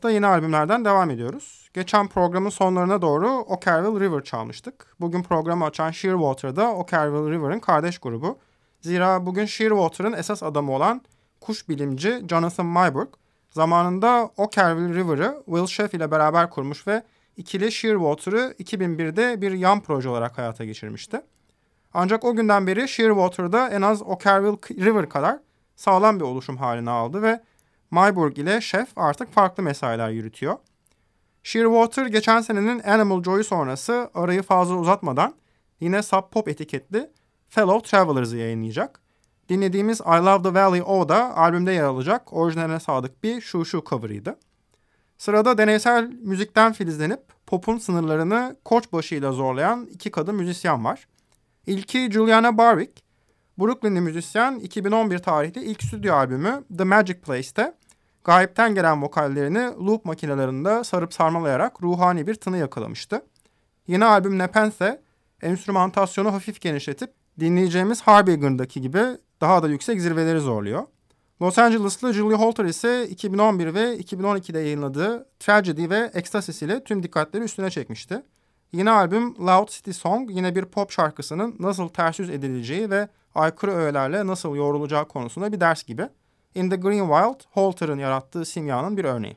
hafta yeni albümlerden devam ediyoruz. Geçen programın sonlarına doğru Okerville River çalmıştık. Bugün programı açan Shearwater'da Okerville River'ın kardeş grubu. Zira bugün Shearwater'ın esas adamı olan kuş bilimci Jonathan Mayburg... ...zamanında Okerville River'ı Will Sheff ile beraber kurmuş ve ikili Shearwater'ı 2001'de bir yan proje olarak hayata geçirmişti. Ancak o günden beri Shearwater'da en az Okerville River kadar sağlam bir oluşum haline aldı ve Mayburg ile Chef artık farklı mesailer yürütüyor. Shearwater geçen senenin Animal Joy sonrası arayı fazla uzatmadan yine Sub Pop etiketli Fellow Travelers'ı yayınlayacak. Dinlediğimiz I Love the Valley O da albümde yer alacak orijinaline sadık bir şu şu cover'ıydı. Sırada deneysel müzikten filizlenip popun sınırlarını koçbaşıyla zorlayan iki kadın müzisyen var. İlki Juliana Barwick, Brooklynli müzisyen 2011 tarihli ilk stüdyo albümü The Magic Place'te gayipten gelen vokallerini loop makinelerinde sarıp sarmalayarak ruhani bir tını yakalamıştı. Yeni albüm Nepenthe enstrümantasyonu hafif genişletip dinleyeceğimiz Harbinger'daki gibi daha da yüksek zirveleri zorluyor. Los Angeles'lı Julie Holter ise 2011 ve 2012'de yayınladığı Tragedy ve Ecstasy ile tüm dikkatleri üstüne çekmişti. Yeni albüm Loud City Song yine bir pop şarkısının nasıl ters yüz edileceği ve aykırı öğelerle nasıl yoğrulacağı konusunda bir ders gibi. In the Green Wild, Holter'ın yarattığı simyanın bir örneği.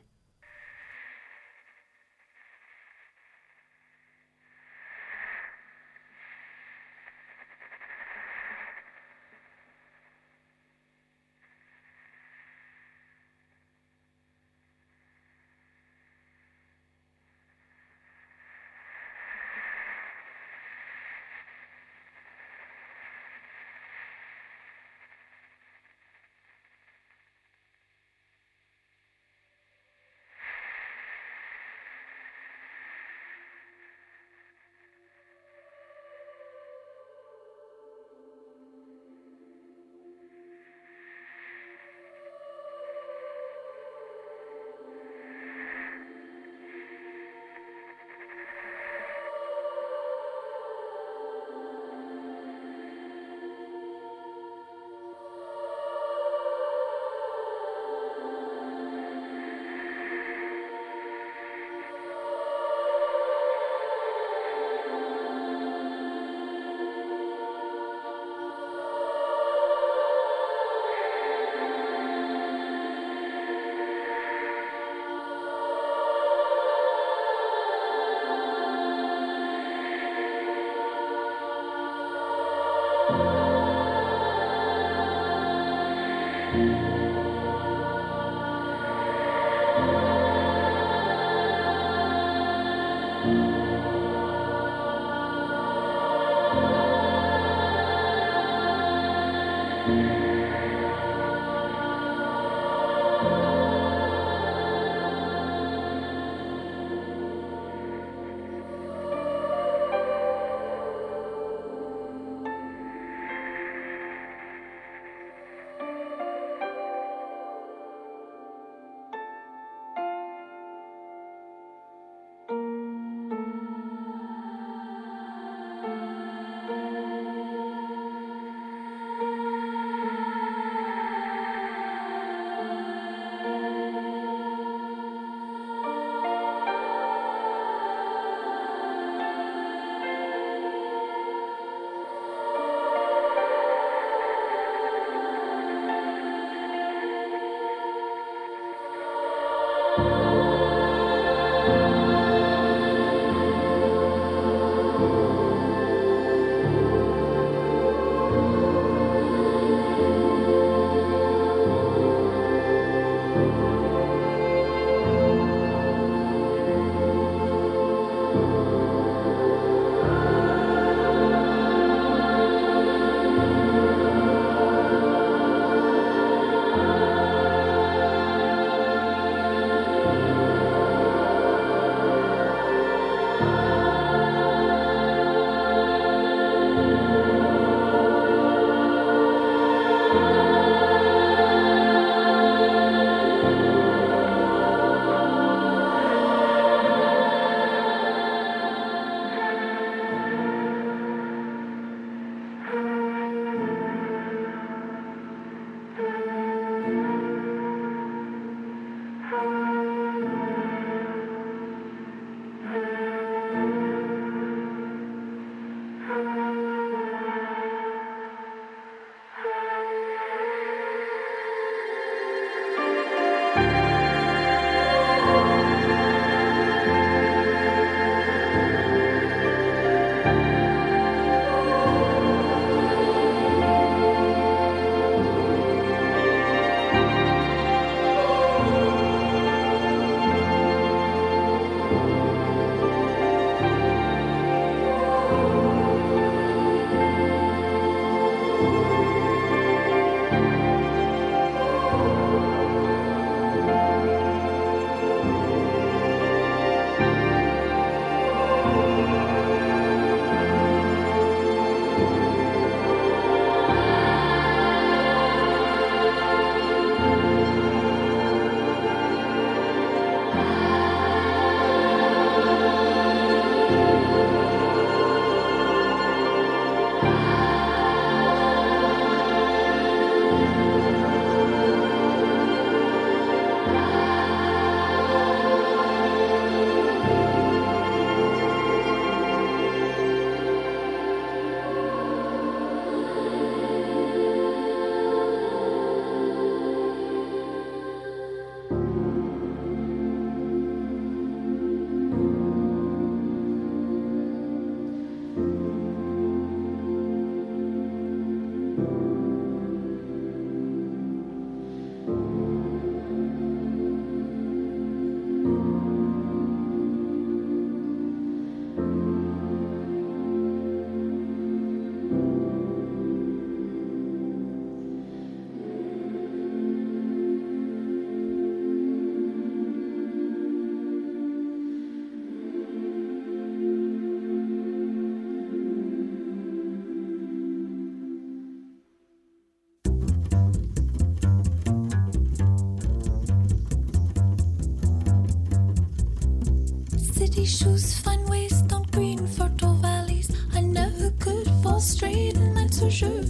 shoes, fine waist on green fertile valleys. I never could fall straight, and that's for sure.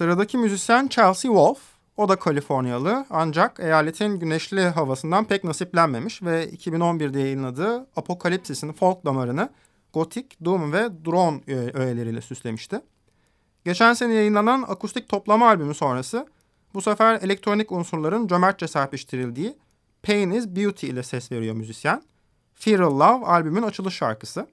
Sıradaki müzisyen Chelsea Wolf. O da Kaliforniyalı ancak eyaletin güneşli havasından pek nasiplenmemiş ve 2011'de yayınladığı Apokalipsis'in folk damarını gotik, doom ve drone öğeleriyle süslemişti. Geçen sene yayınlanan akustik toplama albümü sonrası bu sefer elektronik unsurların cömertçe serpiştirildiği Pain is Beauty ile ses veriyor müzisyen. Feral Love albümün açılış şarkısı.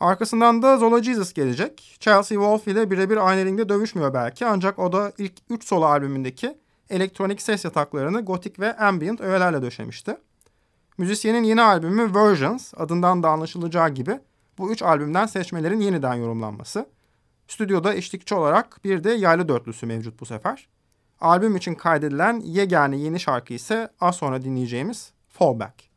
Arkasından da Zola Jesus gelecek. Chelsea Wolf ile birebir aynı ringde dövüşmüyor belki ancak o da ilk 3 solo albümündeki elektronik ses yataklarını gotik ve ambient öğelerle döşemişti. Müzisyenin yeni albümü Versions adından da anlaşılacağı gibi bu üç albümden seçmelerin yeniden yorumlanması. Stüdyoda eşlikçi olarak bir de yaylı dörtlüsü mevcut bu sefer. Albüm için kaydedilen yegane yeni şarkı ise az sonra dinleyeceğimiz Fallback.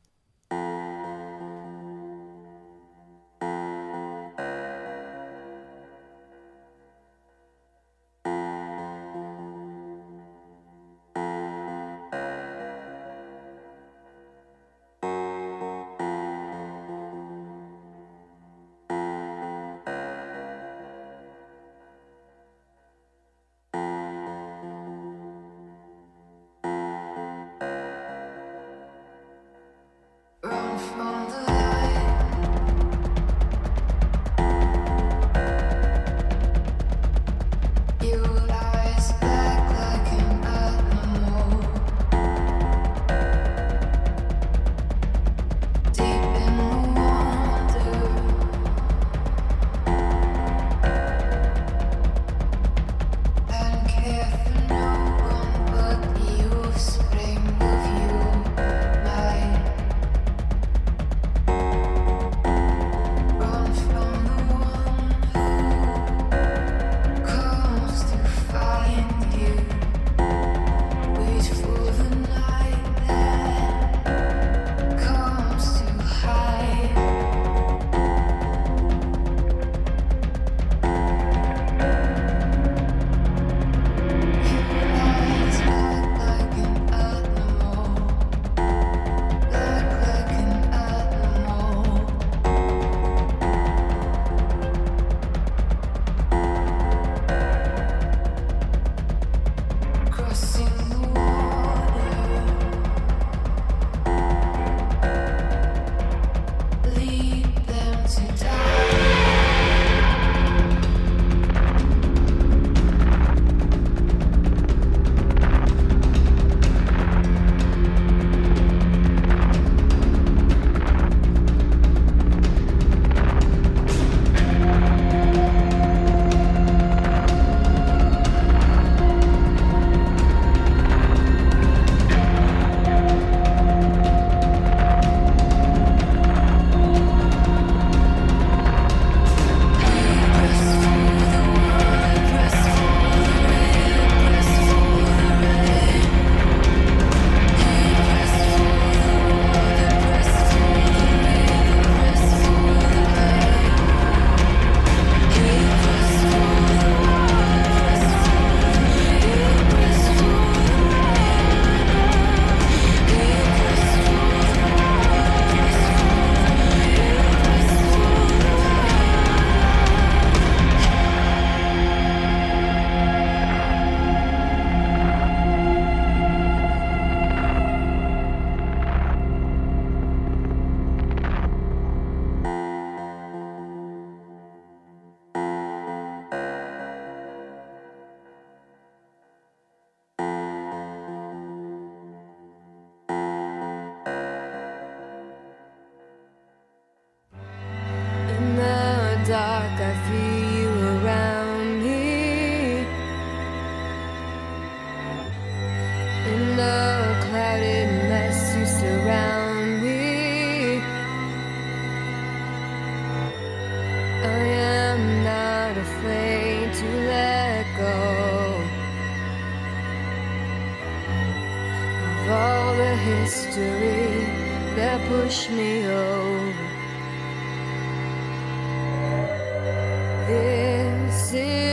This is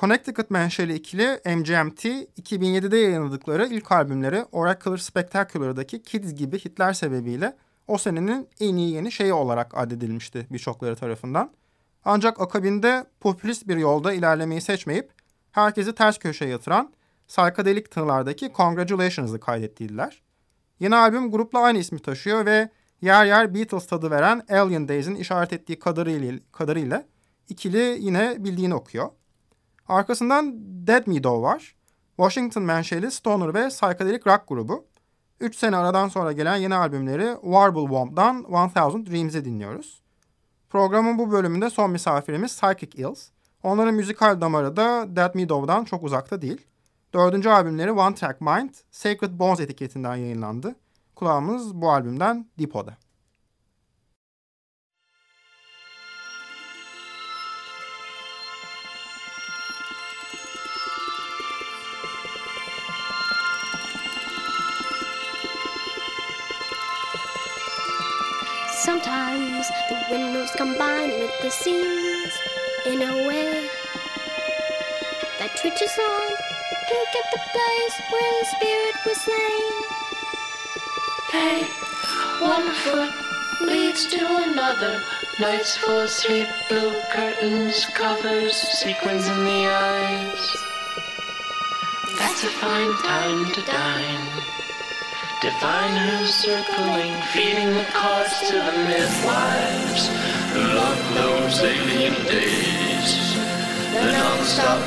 Connecticut menşeli ikili MGMT 2007'de yayınladıkları ilk albümleri Oracular Spectacular'daki Kids gibi hitler sebebiyle o senenin en iyi yeni şeyi olarak addedilmişti birçokları tarafından. Ancak akabinde popülist bir yolda ilerlemeyi seçmeyip herkesi ters köşeye yatıran psychedelic tınılardaki Congratulations'ı kaydettiler. Yeni albüm grupla aynı ismi taşıyor ve yer yer Beatles tadı veren Alien Days'in işaret ettiği kadarıyla, kadarıyla ikili yine bildiğini okuyor. Arkasından Dead Meadow var. Washington menşeli Stoner ve Psychedelic Rock grubu. 3 sene aradan sonra gelen yeni albümleri Warble Womb'dan 1000 Dreams'i dinliyoruz. Programın bu bölümünde son misafirimiz Psychic Ills. Onların müzikal damarı da Dead Meadow'dan çok uzakta değil. Dördüncü albümleri One Track Mind, Sacred Bones etiketinden yayınlandı. Kulağımız bu albümden Depo'da. The windows combine with the scenes in a way that twitches on. Look at the place where the spirit was slain. Hey, one foot leads to another. Nights full of sleep, blue curtains, covers, sequins in the eyes. That's a fine time to dine. Divine who's circling, feeding the cause to the midwives. Love those alien days, the non-stop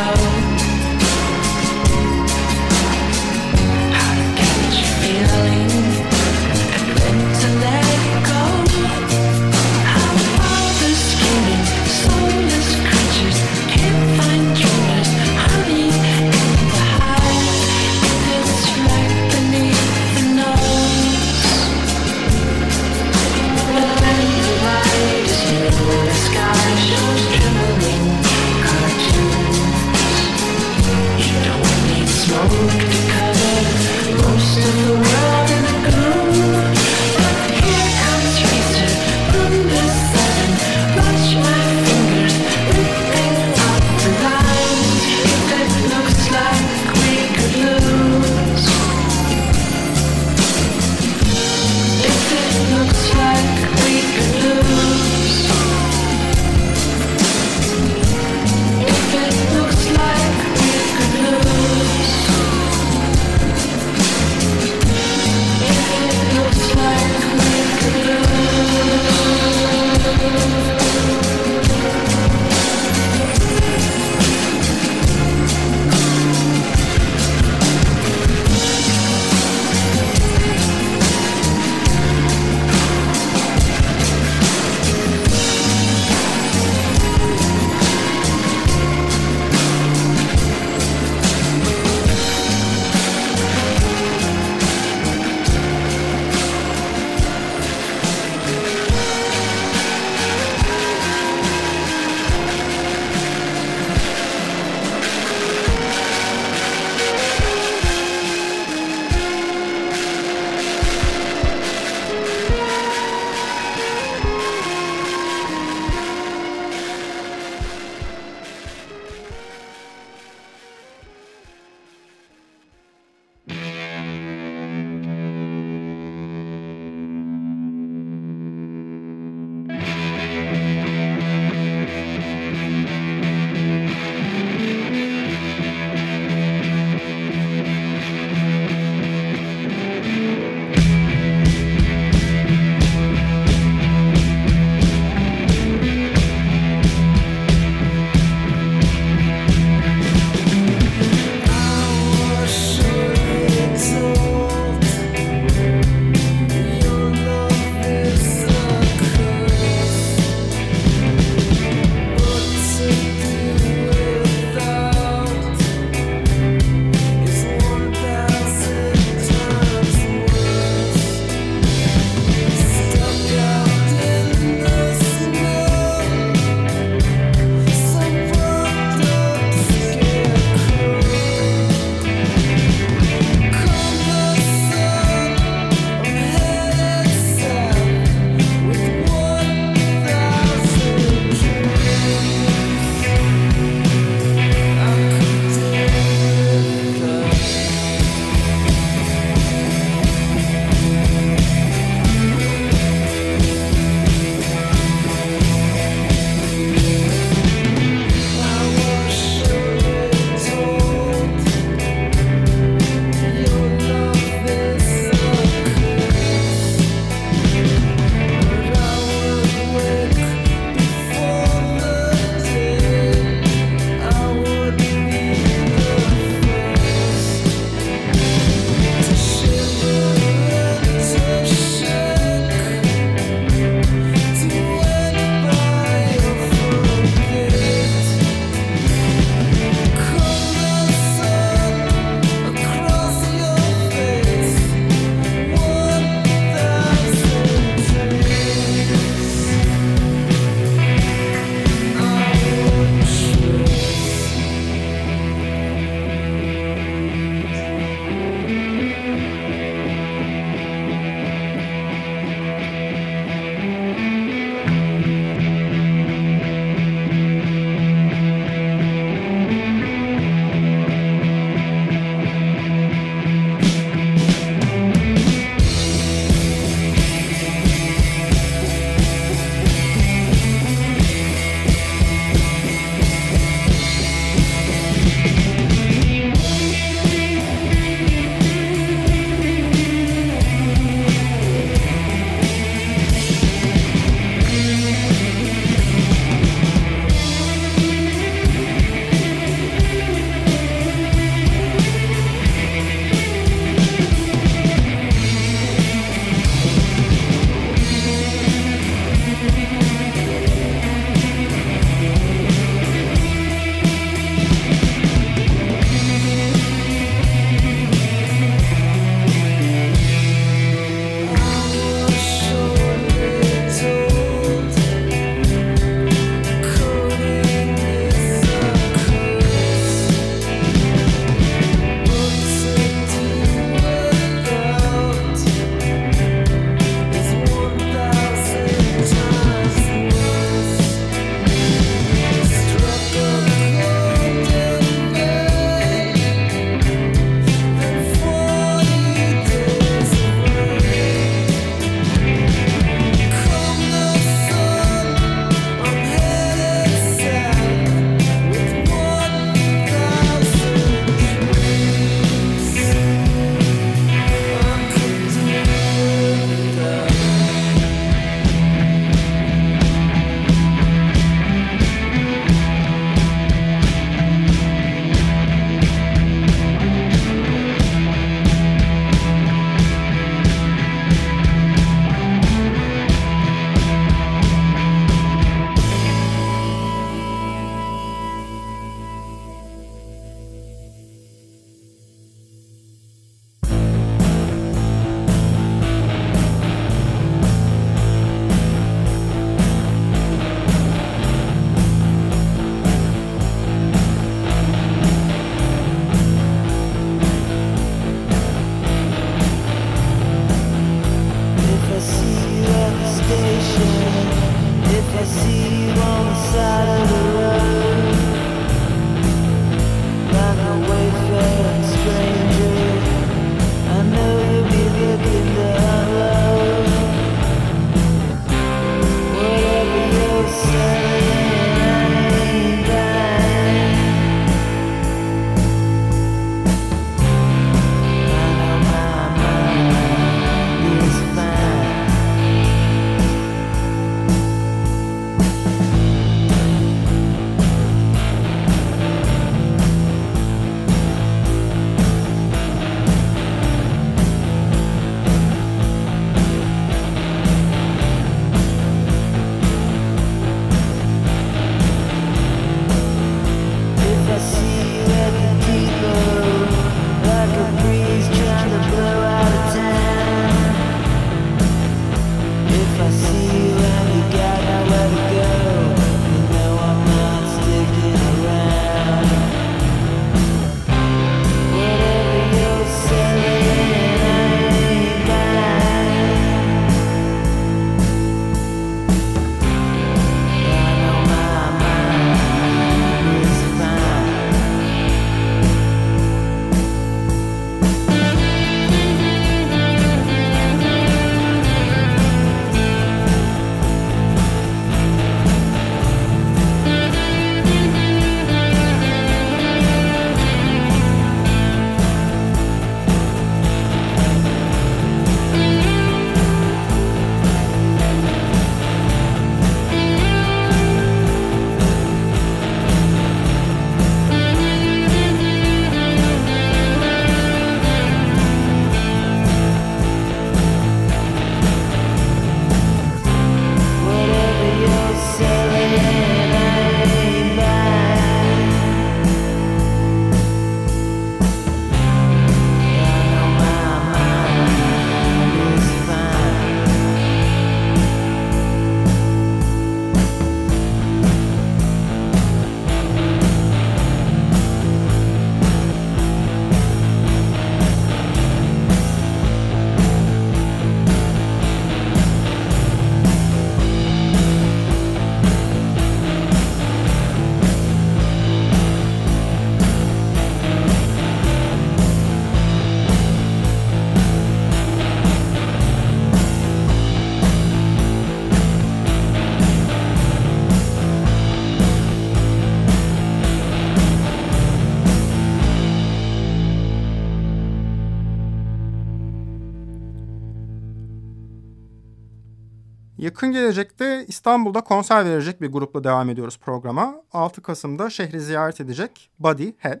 Yakın gelecekte İstanbul'da konser verecek bir grupla devam ediyoruz programa. 6 Kasım'da şehri ziyaret edecek Body Head.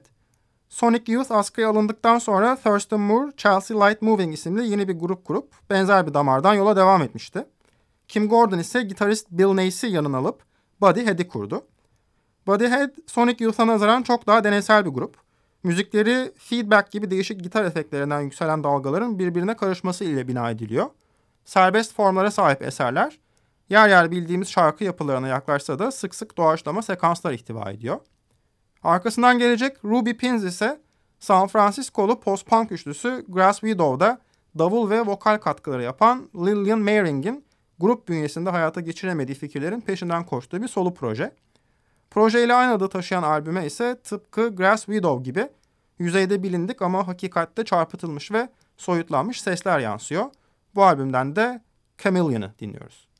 Sonic Youth askıya alındıktan sonra Thurston Moore, Chelsea Light Moving isimli yeni bir grup kurup benzer bir damardan yola devam etmişti. Kim Gordon ise gitarist Bill Nace'i yanına alıp Body Head'i kurdu. Body Head, Sonic Youth'a nazaran çok daha deneysel bir grup. Müzikleri feedback gibi değişik gitar efektlerinden yükselen dalgaların birbirine karışması ile bina ediliyor. Serbest formlara sahip eserler, yer yer bildiğimiz şarkı yapılarına yaklaşsa da sık sık doğaçlama sekanslar ihtiva ediyor. Arkasından gelecek Ruby Pins ise San Francisco'lu post-punk üçlüsü Grass Widow'da davul ve vokal katkıları yapan Lillian Mayring'in grup bünyesinde hayata geçiremediği fikirlerin peşinden koştuğu bir solo proje. Projeyle aynı adı taşıyan albüme ise tıpkı Grass Widow gibi yüzeyde bilindik ama hakikatte çarpıtılmış ve soyutlanmış sesler yansıyor. Bu albümden de Chameleon'ı dinliyoruz.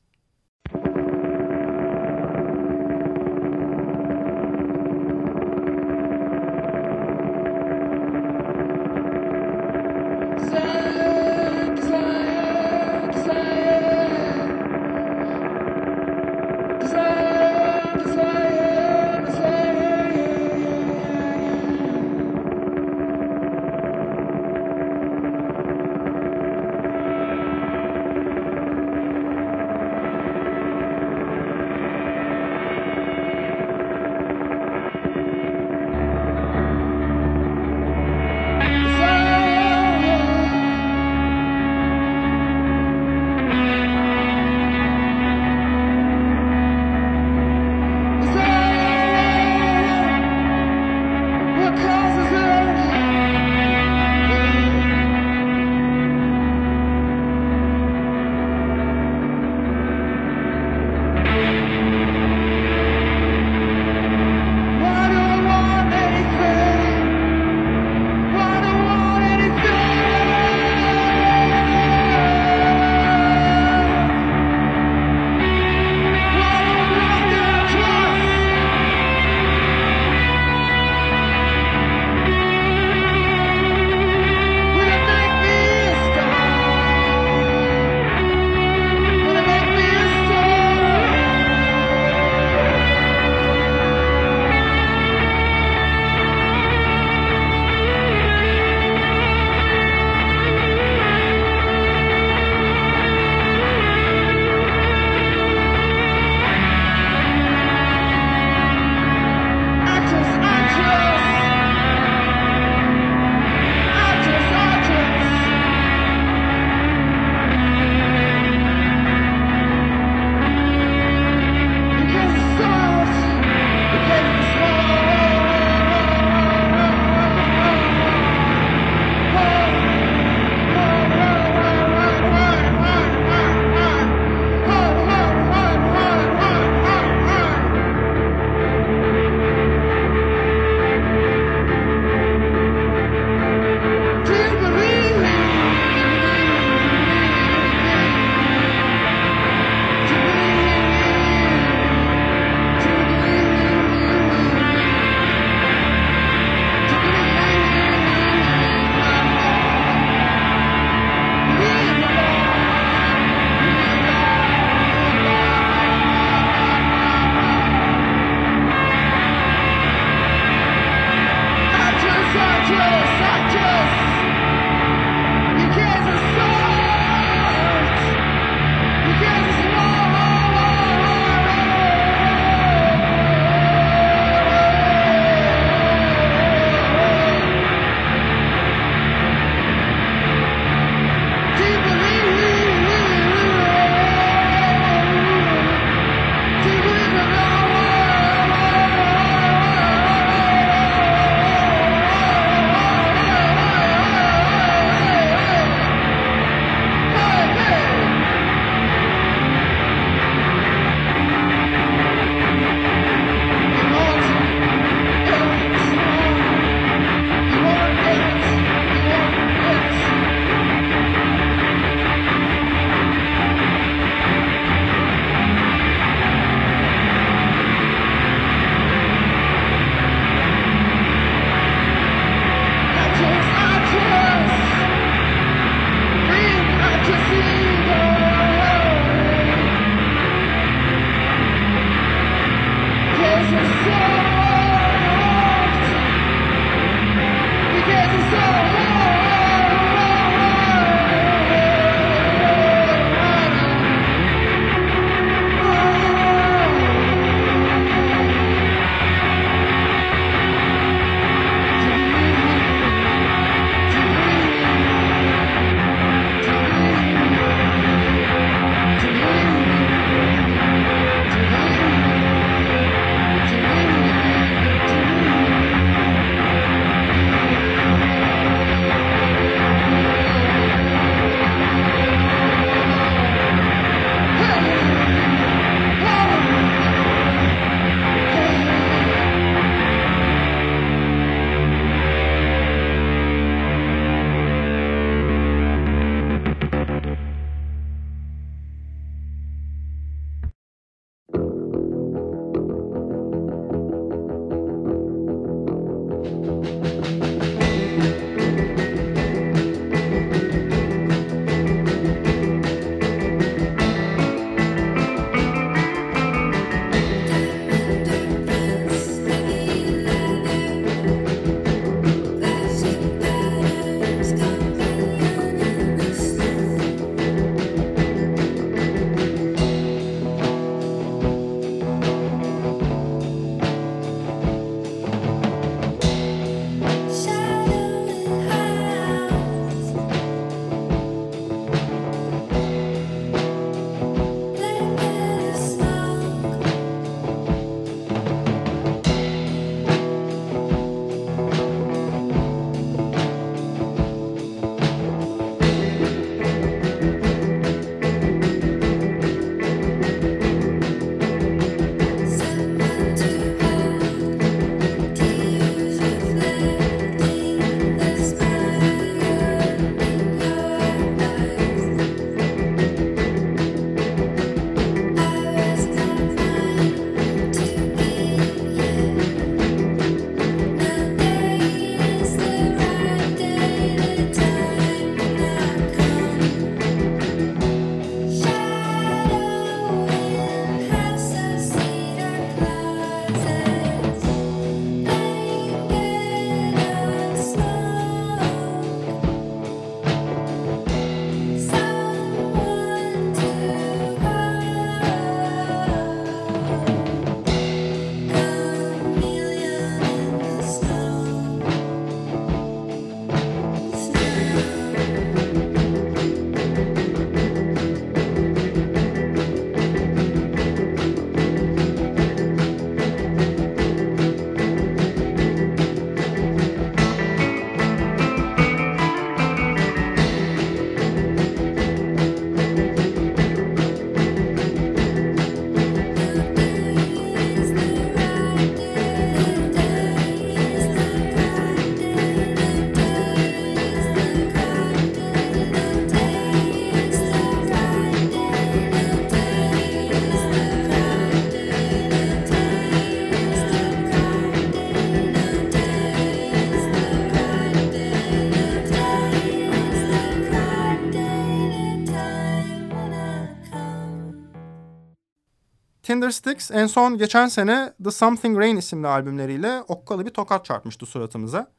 Tindersticks en son geçen sene The Something Rain isimli albümleriyle okkalı bir tokat çarpmıştı suratımıza.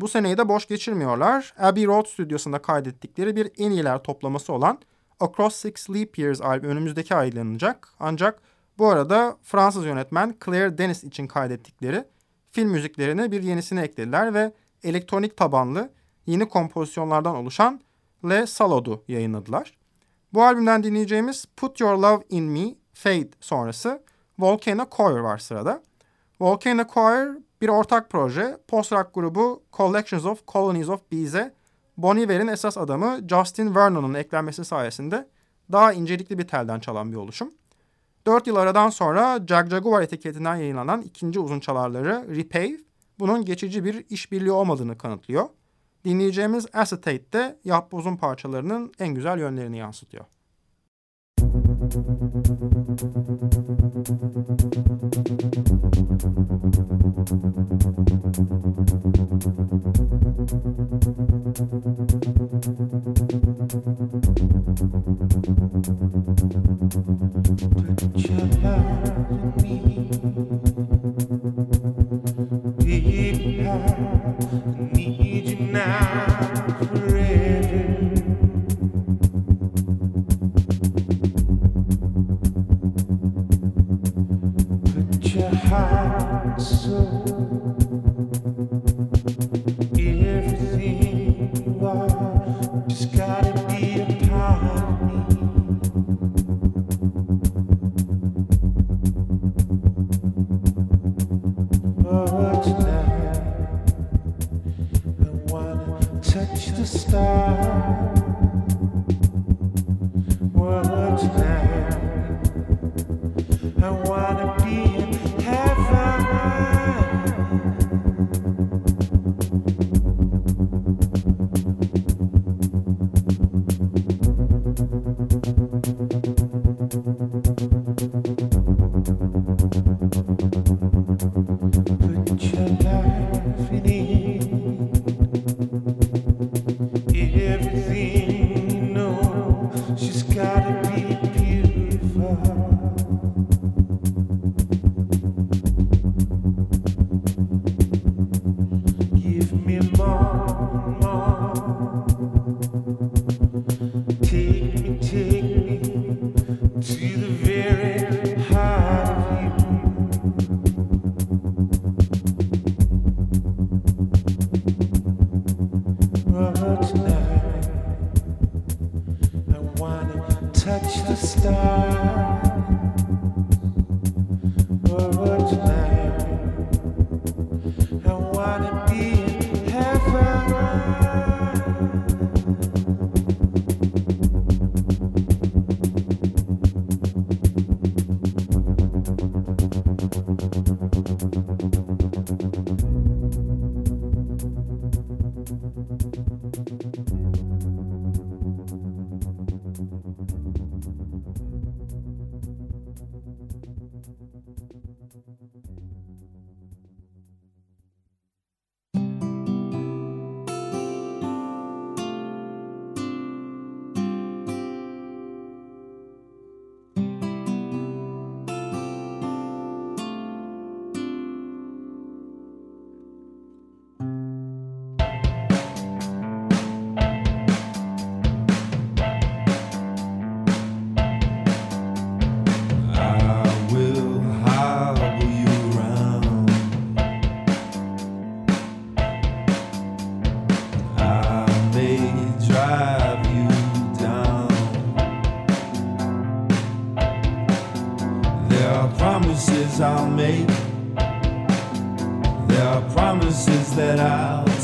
Bu seneyi de boş geçirmiyorlar. Abbey Road stüdyosunda kaydettikleri bir en iyiler toplaması olan Across Six Leap Years albümü önümüzdeki ay yayınlanacak. Ancak bu arada Fransız yönetmen Claire Denis için kaydettikleri film müziklerine bir yenisini eklediler ve elektronik tabanlı yeni kompozisyonlardan oluşan Le Salod'u yayınladılar. Bu albümden dinleyeceğimiz Put Your Love In Me, Fade sonrası Volcano Choir var sırada. Volcano Choir bir ortak proje. Post-rock grubu Collections of Colonies of Bees'e Bon Iver'in esas adamı Justin Vernon'un eklenmesi sayesinde daha incelikli bir telden çalan bir oluşum. 4 yıl aradan sonra Jag Jaguar etiketinden yayınlanan ikinci uzun çalarları Repave bunun geçici bir işbirliği olmadığını kanıtlıyor. Dinleyeceğimiz Acetate de yapboz uzun parçalarının en güzel yönlerini yansıtıyor. Now so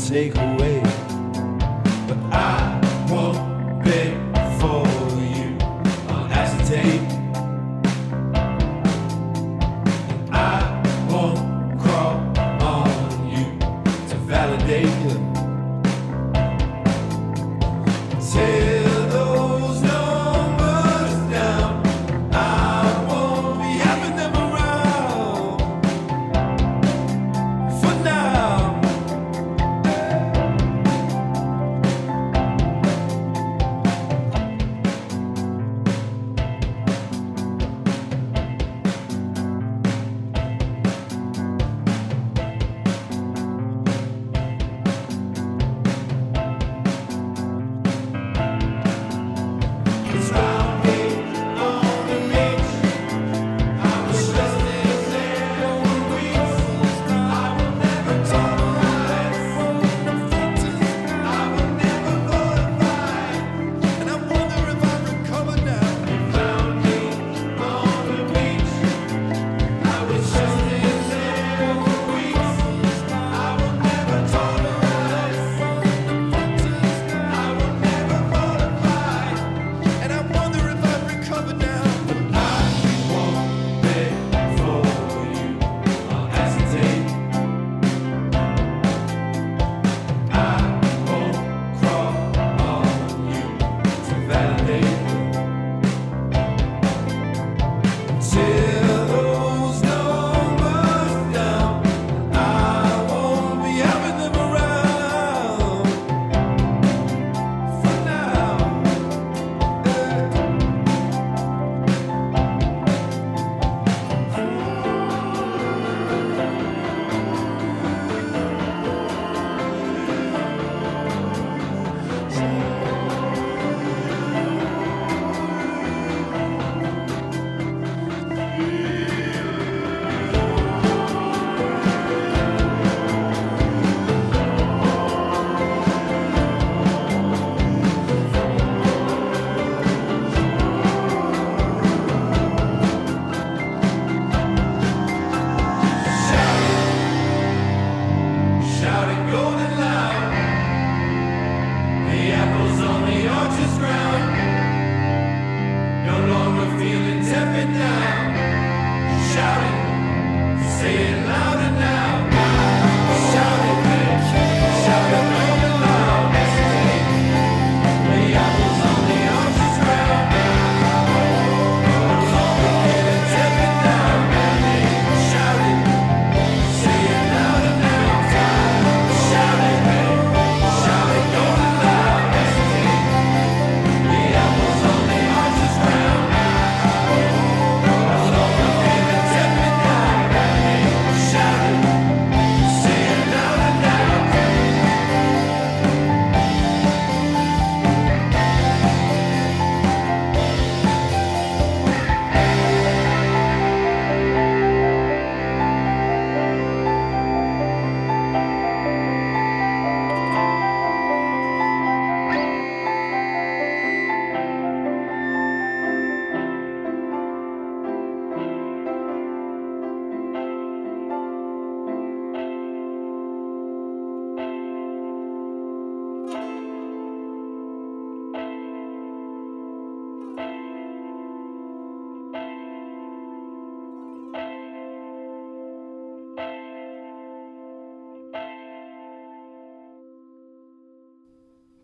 say.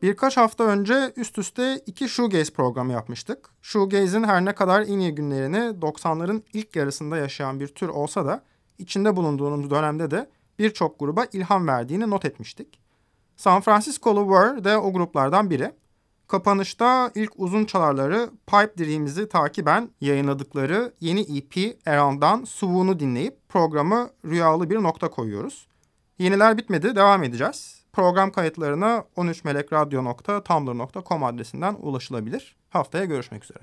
Birkaç hafta önce üst üste iki shoegaze programı yapmıştık. Shoegaze'in her ne kadar en iyi günlerini 90'ların ilk yarısında yaşayan bir tür olsa da içinde bulunduğumuz dönemde de birçok gruba ilham verdiğini not etmiştik. San Francisco'lu Were de o gruplardan biri. Kapanışta ilk uzun çalarları Pipe Dreams'i takiben yayınladıkları yeni EP Around'dan Suvu'nu dinleyip programı rüyalı bir nokta koyuyoruz. Yeniler bitmedi, devam edeceğiz. Program kayıtlarına 13melekradyo.tumblr.com adresinden ulaşılabilir. Haftaya görüşmek üzere.